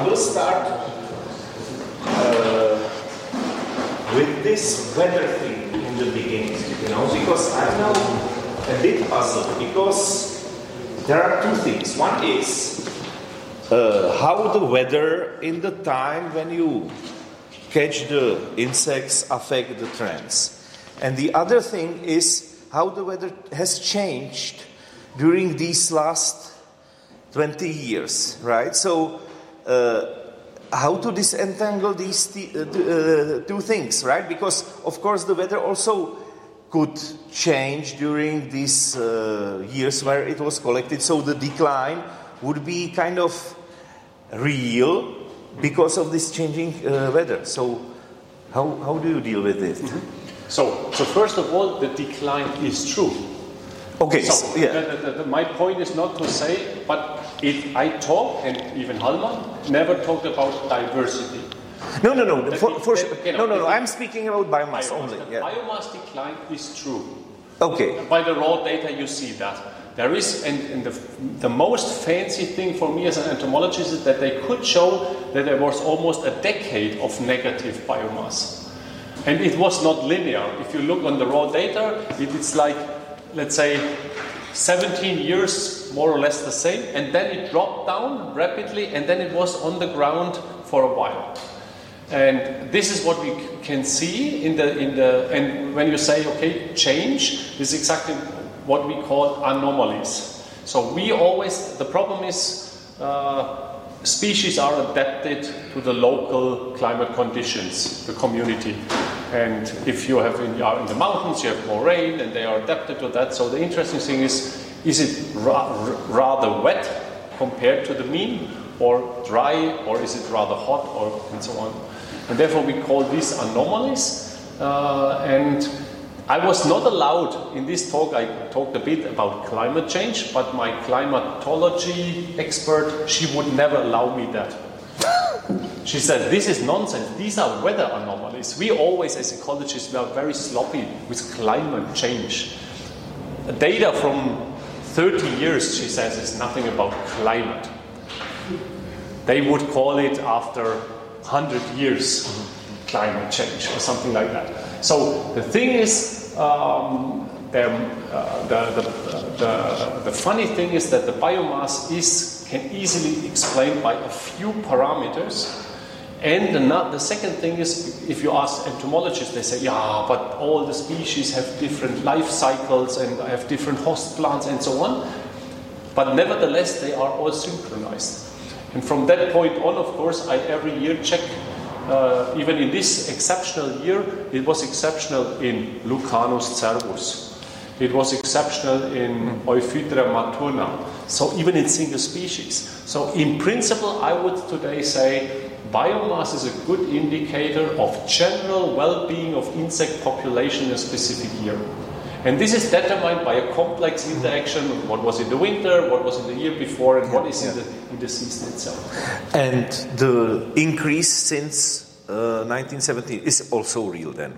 I will start uh, with this weather thing in the beginning, you know, because I'm now a bit puzzled because there are two things. One is uh, how the weather in the time when you catch the insects affect the trends. And the other thing is how the weather has changed during these last 20 years, right? So, how to disentangle these uh, uh, two things, right? Because, of course, the weather also could change during these uh, years where it was collected. So, the decline would be kind of real because of this changing uh, weather. So, how, how do you deal with it? Mm-hmm. So, so first of all, the decline is true. Okay, so, yeah. The, the, the, my point is not to say, but if I talk, and even Hallmann never talked about diversity. No, no, no. For, for, no, no, no. I'm speaking about biomass, biomass only. Yeah. Biomass decline is true. Okay. By the raw data, you see that. There is, and, and the, the most fancy thing for me as an entomologist is that they could show that there was almost a decade of negative biomass. And it was not linear. If you look on the raw data, it's like, let's say, 17 years, more or less the same, and then it dropped down rapidly, and then it was on the ground for a while. And this is what we can see in the in the and when you say okay change this is exactly what we call anomalies. So we always the problem is uh, species are adapted to the local climate conditions, the community. And if you have in, are in the mountains, you have more rain, and they are adapted to that. So the interesting thing is, is it ra- rather wet compared to the mean, or dry, or is it rather hot, or and so on. And therefore, we call these anomalies. Uh, and I was not allowed in this talk, I talked a bit about climate change, but my climatology expert, she would never allow me that. She said, This is nonsense. These are weather anomalies. We always, as ecologists, we are very sloppy with climate change. Data from 30 years, she says, is nothing about climate. They would call it after 100 years climate change or something like that. So the thing is, um, uh, the, the, the, the, funny thing is that the biomass is, can easily explained by a few parameters. And the, the second thing is, if you ask entomologists, they say, yeah, but all the species have different life cycles and have different host plants and so on. But nevertheless, they are all synchronized. And from that point on, of course, I every year check uh, even in this exceptional year, it was exceptional in Lucanus cervus. It was exceptional in Euphydryas maturna. So even in single species. So in principle, I would today say biomass is a good indicator of general well-being of insect population in a specific year. And this is determined by a complex interaction what was in the winter, what was in the year before, and what is in, the, in the season itself. And the increase since uh, 1970 is also real then?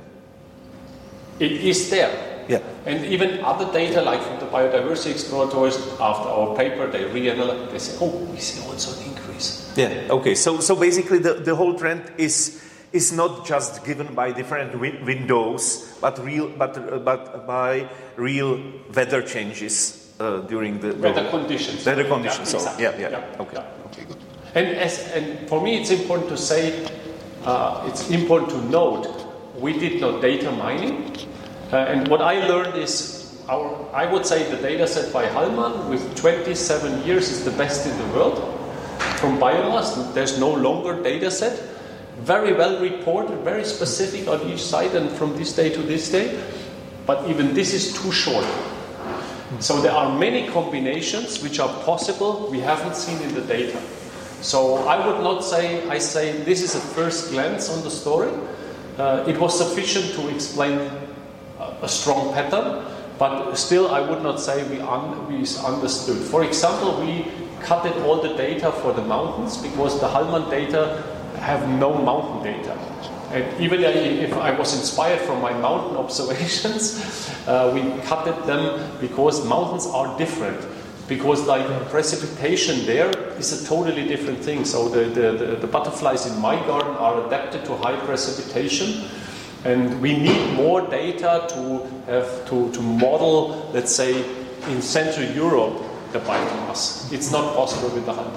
It is there. Yeah. And even other data, like from the biodiversity exploratories, after our paper, they reanalyze, they say, oh, we see also an increase. Yeah, okay. So, so basically, the, the whole trend is is not just given by different win- windows, but real, but uh, but by real weather changes uh, during the weather conditions. Weather conditions. Yeah, so exactly. yeah, yeah, yeah, okay, yeah. okay, good. And as and for me, it's important to say, uh, it's important to note, we did not data mining, uh, and what I learned is our, I would say the data set by Hallmann with 27 years is the best in the world. From biomass, there's no longer data set very well reported, very specific on each site and from this day to this day. But even this is too short. So there are many combinations which are possible we haven't seen in the data. So I would not say, I say this is a first glance on the story. Uh, it was sufficient to explain a, a, strong pattern, but still I would not say we, un, we understood. For example, we cutted all the data for the mountains because the Hallmann data have no mountain data. And even if I was inspired from my mountain observations, uh, we cut them because mountains are different. because like precipitation there is a totally different thing. So the, the, the, the butterflies in my garden are adapted to high precipitation. And we need more data to have to, to model, let's say, in Central Europe, the biomass. It's not possible with the data.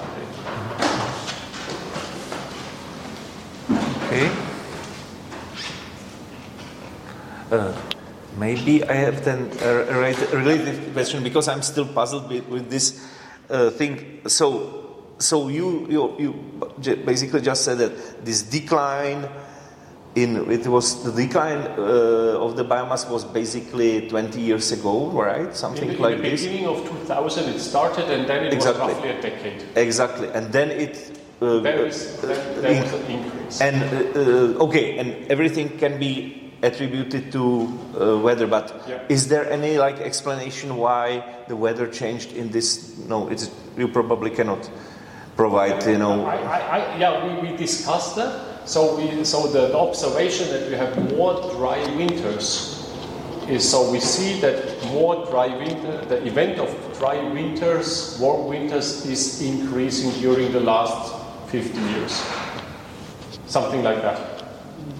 Okay. Uh, maybe I have then a related question because I'm still puzzled with, with this uh, thing. So, so you, you you basically just said that this decline in it was the decline uh, of the biomass was basically 20 years ago, right? Something in, in like this. In the beginning of 2000, it started, and then it exactly. was roughly a decade. Exactly, and then it. Uh, there, is, there, there was an increase. And uh, okay, and everything can be attributed to uh, weather, but yeah. is there any like explanation why the weather changed in this? No, it's you probably cannot provide. You know, I, I, I, yeah, we, we discussed that. So we so the, the observation that we have more dry winters is so we see that more dry winter, the event of dry winters, warm winters is increasing during the last 50 years. Something like that.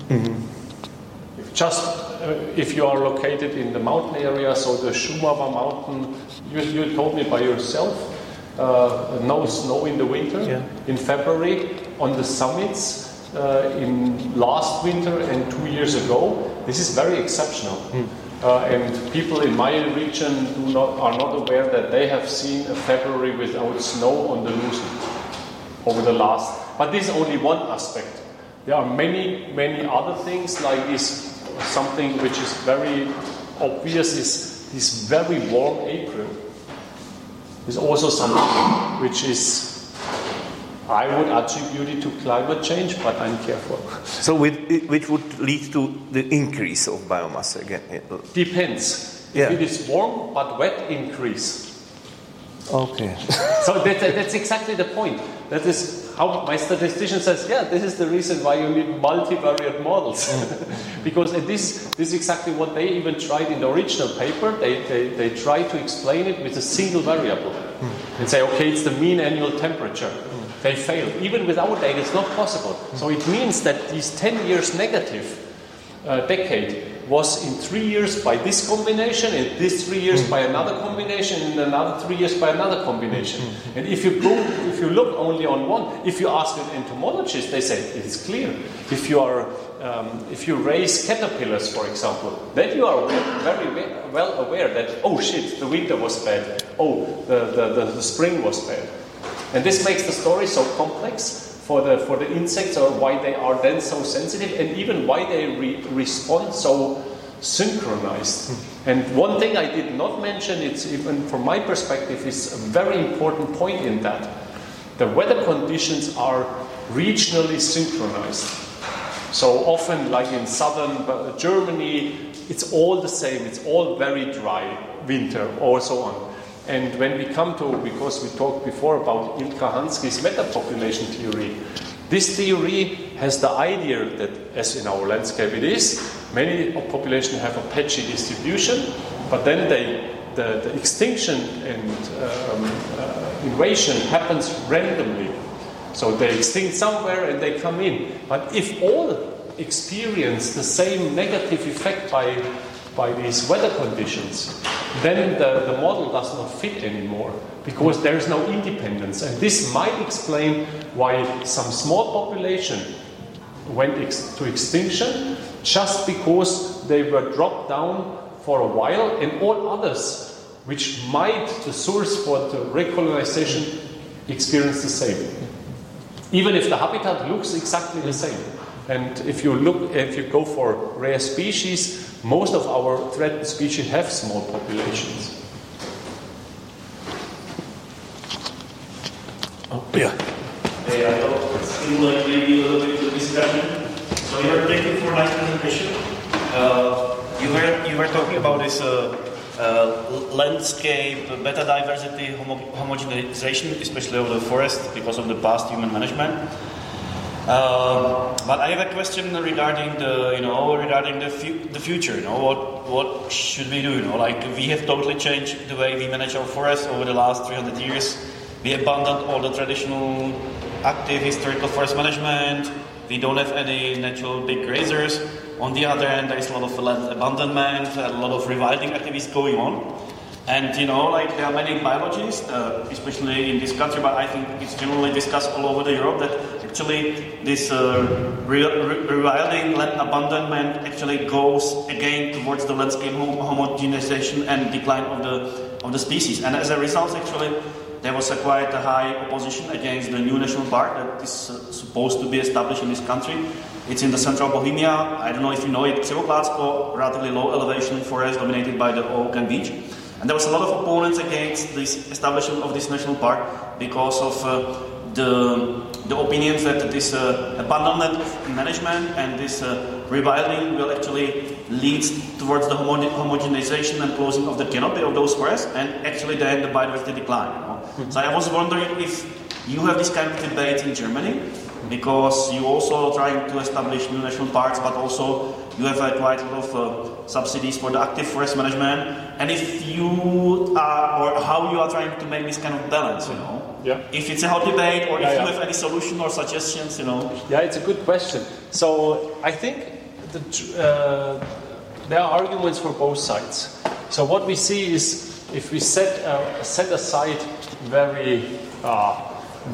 Mm-hmm. Just uh, if you are located in the mountain area, so the Shumava mountain, you, you told me by yourself, uh, no snow in the winter. Yeah. In February, on the summits uh, in last winter and two years ago, this is very exceptional. Mm. Uh, and people in my region not, are not aware that they have seen a February without snow on the Lusen over the last. But this is only one aspect. There are many, many other things like this something which is very obvious is this very warm April is also something which is I would attribute it to climate change, but I'm careful. So, which would lead to the increase of biomass again? Depends. Yeah. If it is warm but wet, increase. Okay. so that, that's exactly the point. That is how my statistician says, yeah, this is the reason why you need multivariate models. Mm. because this, this is exactly what they even tried in the original paper. They, they, they try to explain it with a single variable mm. and say, okay, it's the mean annual temperature. They fail. Even with our data, it's not possible. So it means that these 10 years negative uh, decade was in three years by this combination, in this three years by another combination, in another three years by another combination. And if you go, if you look only on one, if you ask an entomologist, they say it's clear. If you are, um, if you raise caterpillars, for example, then you are very well aware that oh shit, the winter was bad, oh the, the, the, the spring was bad, and this makes the story so complex for the, for the insects or why they are then so sensitive and even why they re respond so synchronized. And one thing I did not mention, it's even from my perspective, is a very important point in that. The weather conditions are regionally synchronized. So often, like in southern uh, Germany, it's all the same, it's all very dry winter or so on. And when we come to, because we talked before about Ilkka Hanski's metapopulation theory, this theory has the idea that, as in our landscape it is, many populations have a patchy distribution, but then they, the, the extinction and um, uh, invasion happens randomly. So they extinct somewhere and they come in. But if all experience the same negative effect by by these weather conditions, then the, the model does not fit anymore because there is no independence. And this might explain why some small population went ex- to extinction just because they were dropped down for a while, and all others, which might the source for the recolonization, experience the same. Even if the habitat looks exactly the same. And if you look, if you go for rare species, most of our threatened species have small populations. Oh, yeah. Hey, I thought it seemed like maybe a little bit of discussion. So you were thank you for nice presentation. Uh, you were you were talking about this uh, uh, landscape, beta diversity, homo homogenization, especially of the forest because of the past human management. Um, but I have a question regarding the, you know, regarding the, fu- the future. You know, what what should we do? You know, like we have totally changed the way we manage our forests over the last 300 years. We abandoned all the traditional active historical forest management. We don't have any natural big grazers. On the other hand, there is a lot of land abandonment, a lot of rewilding activities going on. And you know, like there are many biologists, uh, especially in this country, but I think it's generally discussed all over the Europe that actually this uh, re- re- rewilding, land abandonment actually goes again towards the landscape hom- homogenization and decline of the of the species. And as a result, actually, there was a quite a high opposition against the new national park that is uh, supposed to be established in this country. It's in the central Bohemia. I don't know if you know it, Křivoklátsko, relatively low elevation forest dominated by the oak and beech. And there was a lot of opponents against this establishment of this national park because of uh, the, the opinions that this uh, abandonment of management and this uh, rewilding will actually lead towards the homo- homogenization and closing of the canopy of those forests and actually then the biodiversity decline. You know? So I was wondering if you have this kind of debate in Germany because you also trying to establish new national parks, but also you have uh, quite a lot of uh, subsidies for the active forest management. And if you are, or how you are trying to make this kind of balance, you know, Yeah. if it's a hot debate, or if yeah. you have any solution or suggestions, you know. Yeah, it's a good question. So I think the, uh, there are arguments for both sides. So what we see is if we set uh, set aside very uh,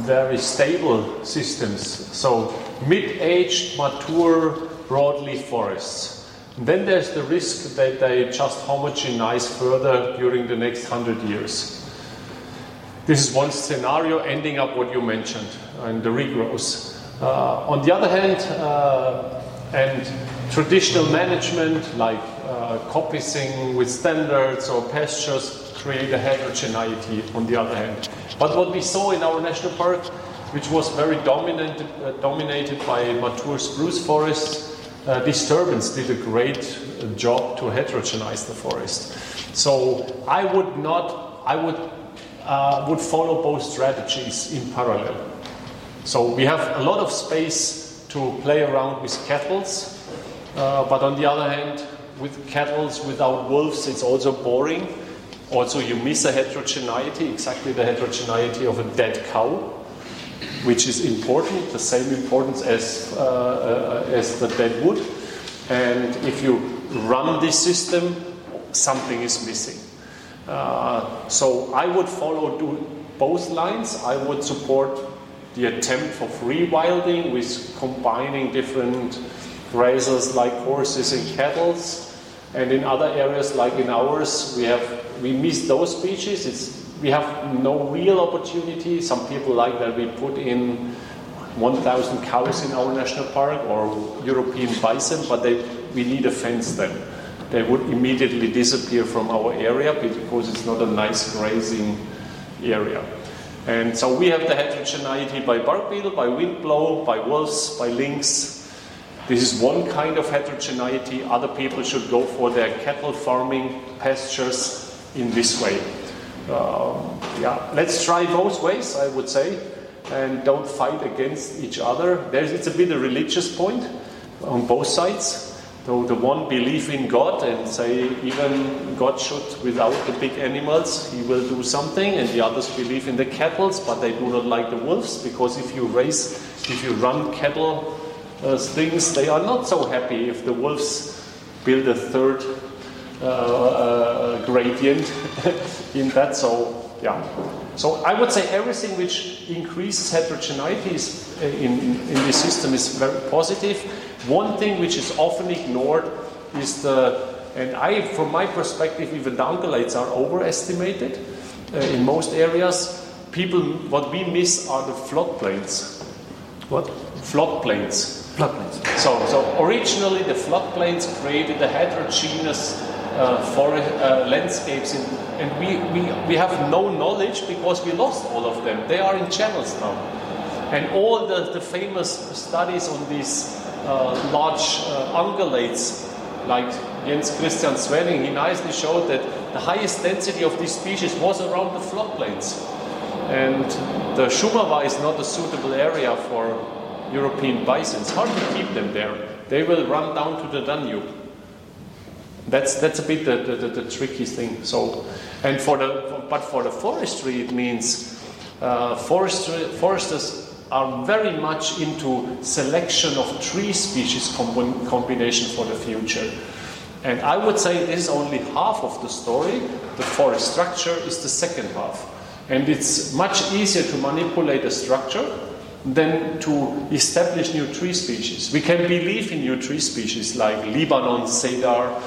very stable systems, so mid-aged, mature, broadleaf forests. Then there's the risk that they just homogenize further during the next hundred years. This is one scenario ending up what you mentioned and the regrowth. Uh, on the other hand, uh, and traditional management like uh, coppicing with standards or pastures create a heterogeneity on the other hand. But what we saw in our national park, which was very dominant, uh, dominated by mature spruce forests, uh, disturbance did a great job to heterogenize the forest. So I would not, I would uh, would follow both strategies in parallel. So we have a lot of space to play around with kettles, uh, but on the other hand, with kettles without wolves, it's also boring. Also, you miss a heterogeneity, exactly the heterogeneity of a dead cow, which is important, the same importance as, uh, uh, as the dead wood. And if you run this system, something is missing. Uh, so I would follow do both lines. I would support the attempt of rewilding with combining different grazers like horses and cattle. And in other areas like in ours, we have we miss those species. It's, we have no real opportunity. Some people like that we put in 1,000 cows in our national park or European bison, but they, we need a fence then they would immediately disappear from our area because it's not a nice grazing area. And so we have the heterogeneity by bark beetle, by wind blow, by wolves, by lynx. This is one kind of heterogeneity. Other people should go for their cattle farming pastures in this way. Um, yeah, let's try both ways, I would say, and don't fight against each other. There's, it's a bit a religious point on both sides. So the one believe in God and say even God should, without the big animals, He will do something, and the others believe in the cattle, but they do not like the wolves because if you raise, if you run cattle uh, things, they are not so happy if the wolves build a third gradient in that. So yeah, so I would say everything which increases heterogeneity is, uh, in, in, this system is very positive. One thing which is often ignored is the, and I, from my perspective, even the ungulates are overestimated uh, in most areas. People, what we miss are the floodplains. What? Floodplains. Floodplains. So, so originally the floodplains created the heterogeneous uh, forest uh, landscapes, in, and we, we, we have no knowledge because we lost all of them. They are in channels now. And all the, the famous studies on these uh, large uh, ungulates, like Jens Christian Svenning, he nicely showed that the highest density of these species was around the floodplains. And the Shumava is not a suitable area for European bison, it's hard to keep them there. They will run down to the Danube. That's, that's a bit the, the, the, tricky thing. So, and for the, but for the forestry, it means uh, forestry, foresters are very much into selection of tree species combination for the future. And I would say this is only half of the story. The forest structure is the second half. And it's much easier to manipulate a structure than to establish new tree species. We can believe in new tree species like Lebanon, cedar,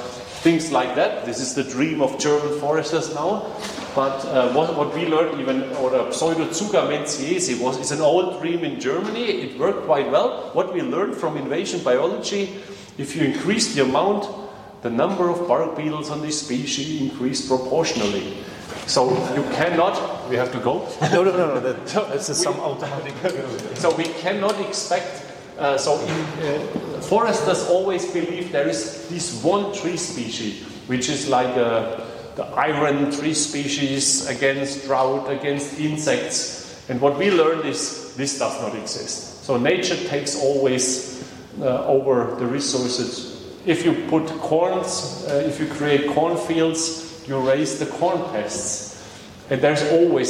things like that. This is the dream of German foresters now. But uh, what, what, we learned, even, or Pseudotsuga menziesii, was is an old dream in Germany. It worked quite well. What we learned from invasion biology, if you increase the amount, the number of bark beetles on this species increased proportionally. So you cannot. We have to go. no, no, no, no. That, that's some automatic. so we cannot expect. Uh, so in, uh, foresters always believe there is this one tree species, which is like a, the iron tree species against drought, against insects. And what we learned is this does not exist. So nature takes always uh, over the resources. If you put corns, uh, if you create cornfields, you raise the corn pests. And there's always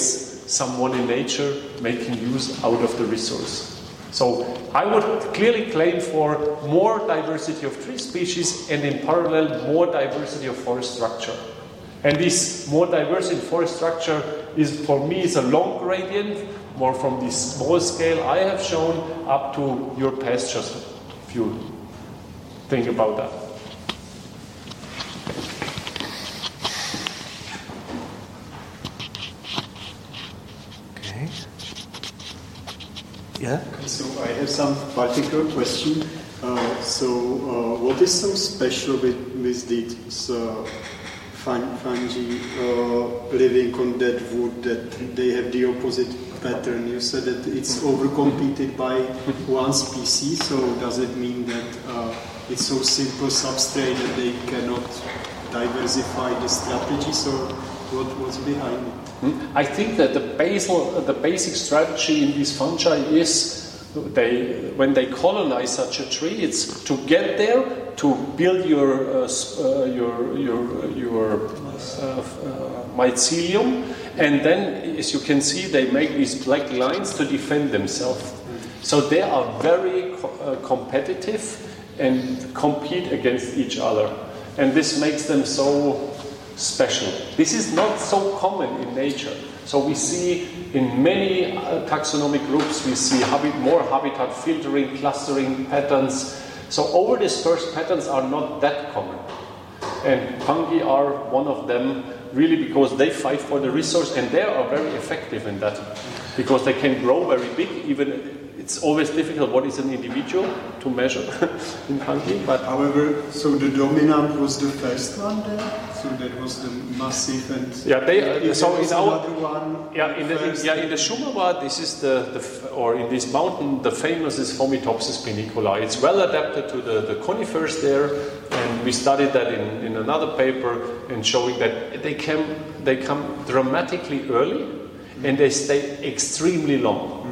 someone in nature making use out of the resource. So I would clearly claim for more diversity of tree species and in parallel more diversity of forest structure. And this more diversity in forest structure is for me is a long gradient, more from this small scale I have shown up to your pastures, if you think about that. Yeah? So I have some particular question. Uh, so uh, what is so special with, with these uh, fungi uh, living on dead wood that they have the opposite pattern? You said that it's overcompeted by one species, so does it mean that uh, it's so simple substrate that they cannot diversify the strategy? or what, what's behind it? I think that the, basal, the basic strategy in these fungi is they, when they colonize such a tree, it's to get there, to build your, uh, uh, your, your, your uh, mycelium, and then, as you can see, they make these black lines to defend themselves. So they are very co uh, competitive and compete against each other. And this makes them so special. This is not so common in nature. So we see in many uh, taxonomic groups, we see habit, more habitat filtering, clustering patterns. So over dispersed patterns are not that common. And fungi are one of them, really because they fight for the resource and they are very effective in that. Because they can grow very big, even it's always difficult what is an individual to measure in fungi. But however, so the dominant was the first one there. So that was the massive and yeah. They, uh, so in our one, yeah in the in, yeah in the Shumawa, this is the, the or in this mountain the famous is Fomitopsis pinicola. It's well adapted to the, the conifers there, and we studied that in, in another paper and showing that they come they come dramatically early and they stay extremely long.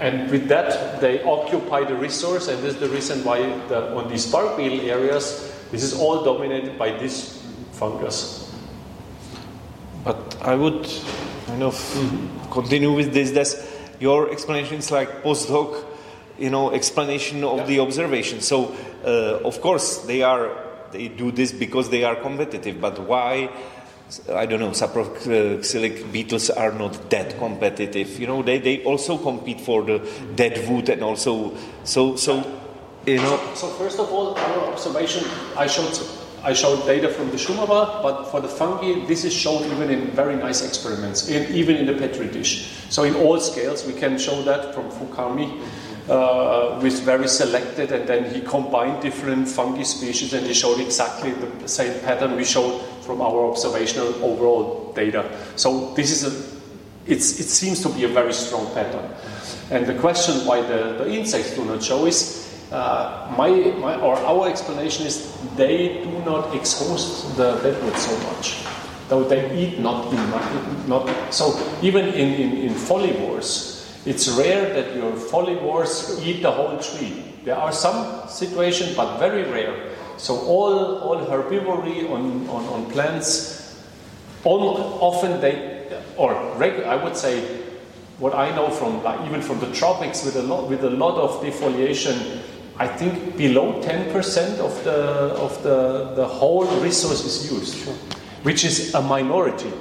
And with that, they occupy the resource, and this is the reason why the, on these bark beetle areas, this is all dominated by this fungus. But I would kind of mm-hmm. continue with this. That your explanation is like post hoc, you know, explanation of yeah. the observation. So, uh, of course, they are they do this because they are competitive. But why? I don't know, saproxylic beetles are not that competitive. You know, they, they also compete for the dead wood and also, so, so, you know. So, first of all, our observation, I showed, I showed data from the Shumawa, but for the fungi, this is shown even in very nice experiments, even in the Petri dish. So in all scales, we can show that from Fukami. Uh, with very selected, and then he combined different fungi species, and he showed exactly the same pattern we showed from our observational overall data. So this is a, it seems to be a very strong pattern. And the question why the, the insects do not show is, uh, my, my, or our explanation is they do not exhaust the deadwood so much. Though they eat not, in, not so even in, in, in folivores, It's rare that your folivores eat the whole tree. There are some situations, but very rare. So all, all herbivory on, on, on plants, often they, or regu- I would say, what I know from like even from the tropics with a lot with a lot of defoliation, I think below 10% of the of the, the whole resource is used, which is a minority.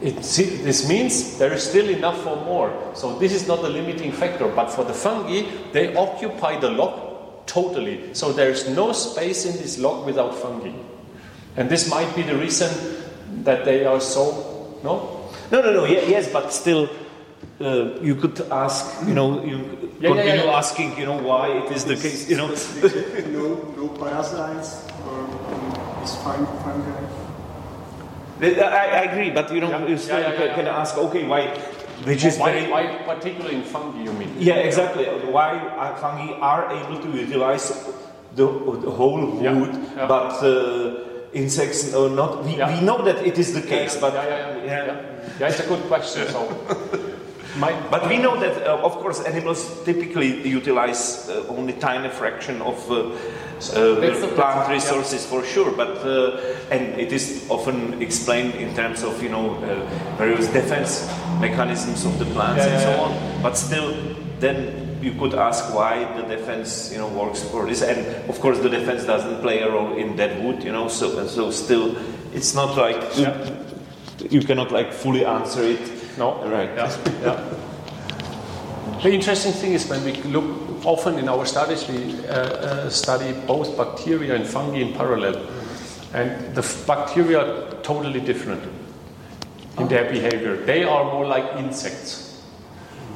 It, this means there is still enough for more. So this is not a limiting factor. But for the fungi, they occupy the log totally. So there is no space in this log without fungi. And this might be the reason that they are so no. No, no, no. Yeah, yes, but still, uh, you could ask. You know, you Yeah, yeah, continue yeah. asking. You know why it is the case. You know. no, no parasites or um, is fun, fungi. I, I agree, but you know, Yeah, you still yeah, yeah, can, ask. Okay, why? Which is why, very. why particularly in fungi you mean? Yeah, exactly. Why are fungi are able to utilize the, the whole wood, but uh, insects or not? We, we know that it is the case, but yeah, yeah, yeah, yeah. Yeah, it's a good question. So, my, But we know that, uh, of course, animals typically utilize uh, only tiny fraction of uh, uh, plant yeah. resources for sure. But uh, and it is often explained in terms of you know uh, various defense mechanisms of the plants Yeah, and so yeah, on. But still, then you could ask why the defense you know works for this. And of course, the defense doesn't play a role in dead wood. You know, so and so still, it's not like Yeah. you cannot like fully answer it. No, Right. Yeah, yeah. The interesting thing is when we look often in our studies, we uh, uh, study both bacteria and fungi in parallel, and the f- bacteria are totally different in their behavior. They are more like insects.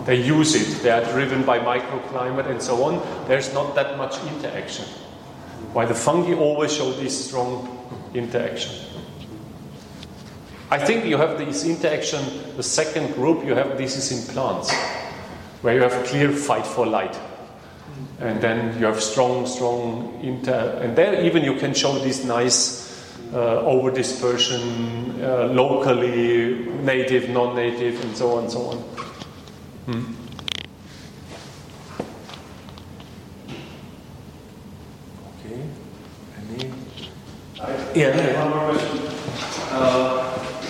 They use it. They are driven by microclimate and so on. There's not that much interaction. While the fungi always show this strong interaction. I think you have this interaction, the second group, you have this is in plants, where you have clear fight for light. And then you have strong, strong inter, and there even you can show this nice uh, over dispersion, uh, locally, native, non native, and so on, and so on. Okay. Any? I- Yeah, I have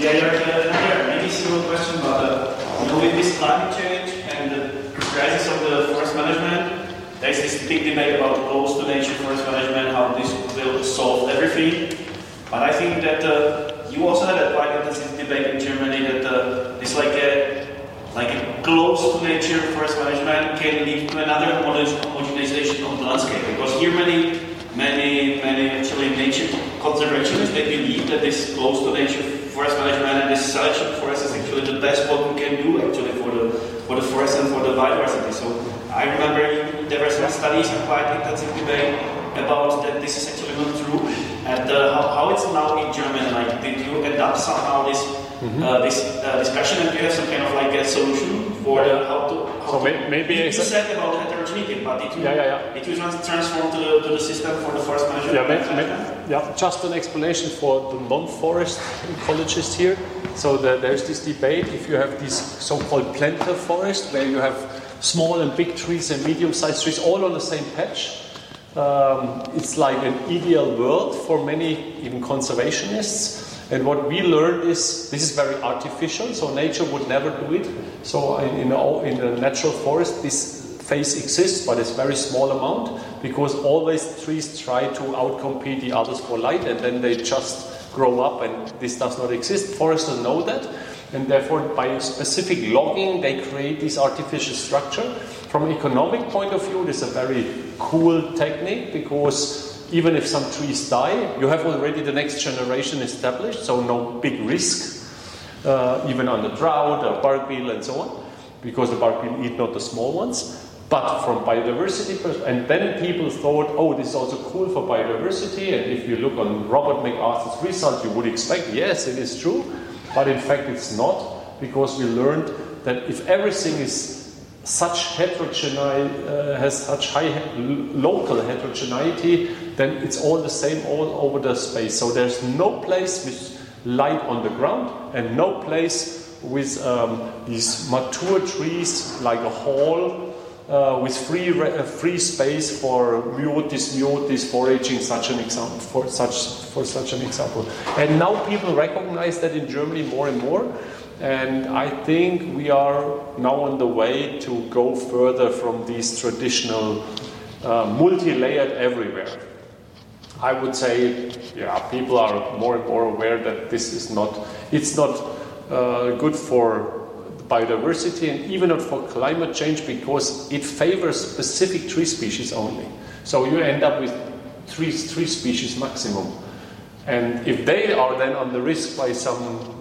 yeah. Yeah, maybe similar question, about uh, you know, with this climate change and the crisis of the forest management, there's this big debate about close to nature forest management, how this will solve everything. But I think that uh, you also had a quite intensive debate in Germany that uh, it's like a like a close to nature forest management can lead to another homogen- homogenization of the landscape because here many many many actually nature conservationists they believe that this close to nature forest management and this selection forest is actually the best what we can do actually for the for the forest and for the biodiversity. So I remember there were some studies and quite intensive debate about that this is actually not true and uh, how, how it's now in Germany. Like did you adapt somehow this uh, this uh, discussion and do you have some kind of like a solution for the, how to how So to, may- maybe you, you said about heterogeneity, but did you Yeah, yeah, yeah. did you trans- transform to the, to the system for the forest management? Yeah, may- may- yeah, just an explanation for the non-forest ecologists here. So the, there's this debate if you have this so-called Plenter forest where you have small and big trees and medium-sized trees all on the same patch. Um, it's like an ideal world for many even conservationists. And what we learned is this is very artificial, so nature would never do it. So in, in, a, in a natural forest, this phase exists, but it's very small amount because always trees try to outcompete the others for light, and then they just grow up, and this does not exist. Foresters know that, and therefore, by specific logging, they create this artificial structure. From economic point of view, this is a very cool technique because even if some trees die, you have already the next generation established, so no big risk, uh, even under drought or bark beetle and so on, because the bark beetle eat not the small ones. But from biodiversity, and then people thought, oh, this is also cool for biodiversity. And if you look on Robert MacArthur's results, you would expect, yes, it is true. But in fact, it's not, because we learned that if everything is such heterogeneity, uh, has such high local heterogeneity, then it's all the same all over the space. So there's no place with light on the ground and no place with um, these mature trees like a hall uh, with free, re- uh, free space for myotis, myotis foraging, such an example, for such, for such an example. And now people recognize that in Germany more and more. And I think we are now on the way to go further from these traditional uh, multi-layered everywhere. I would say, yeah, people are more and more aware that this is not, it's not uh, good for biodiversity and even not for climate change because it favors specific tree species only. So you end up with three, three species maximum. And if they are then on the risk by some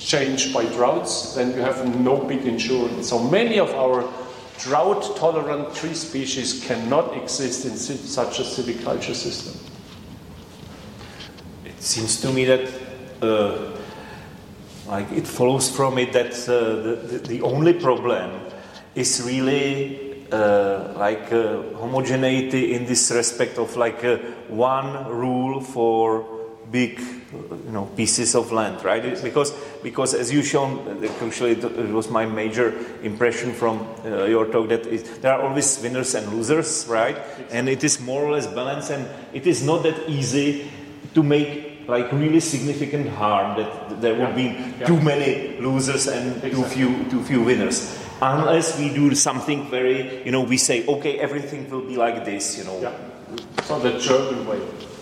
change by droughts, then you have no big insurance. So many of our drought tolerant tree species cannot exist in such a silviculture system. It seems to me that uh, like it follows from it that uh, the, the, only problem is really uh, like uh, homogeneity in this respect of like uh, one rule for big you know pieces of land right because because as you shown actually it was my major impression from uh, your talk that it, there are always winners and losers right and it is more or less balanced and it is not that easy to make like really significant harm that there will be yeah. too many losers and exactly. too few too few winners unless we do something very you know we say okay everything will be like this you know yeah. so the german way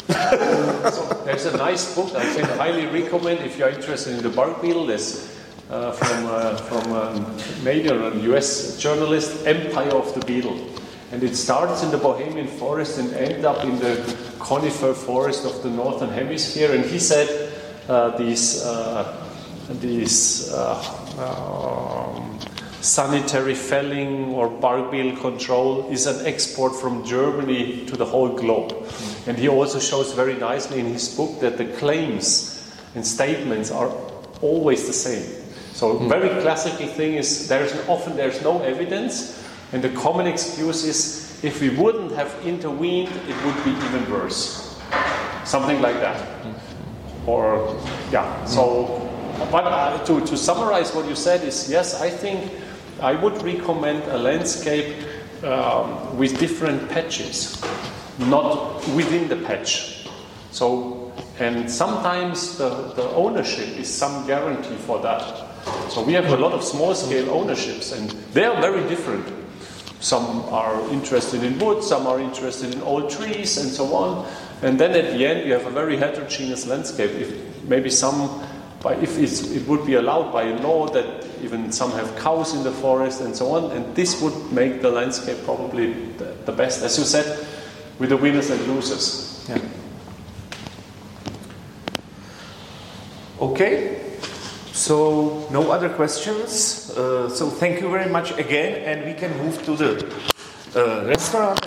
so there's a nice book I can highly recommend if you're interested in the bark beetle. There's uh, from uh, from a U.S. journalist, Empire of the Beetle, and it starts in the Bohemian forest and ends up in the conifer forest of the northern hemisphere. And he said uh, these uh, these uh, um, sanitary felling or bark beetle control is an export from Germany to the whole globe. And he also shows very nicely in his book that the claims and statements are always the same. So mm. very classical thing is there's often there's no evidence, and the common excuse is if we wouldn't have intervened, it would be even worse. Something like that. Or yeah. So, but uh, to to summarize what you said is yes, I think I would recommend a landscape um, with different patches not within the patch. So, and sometimes the, the ownership is some guarantee for that. So we have a lot of small scale ownerships and they are very different. Some are interested in wood, some are interested in old trees and so on. And then at the end you have a very heterogeneous landscape. If maybe some, by, if it would be allowed by a law that even some have cows in the forest and so on, and this would make the landscape probably the, the best. As you said, with the winners and losers. Yeah. Okay, so no other questions. Uh, so thank you very much again, and we can move to the uh, restaurant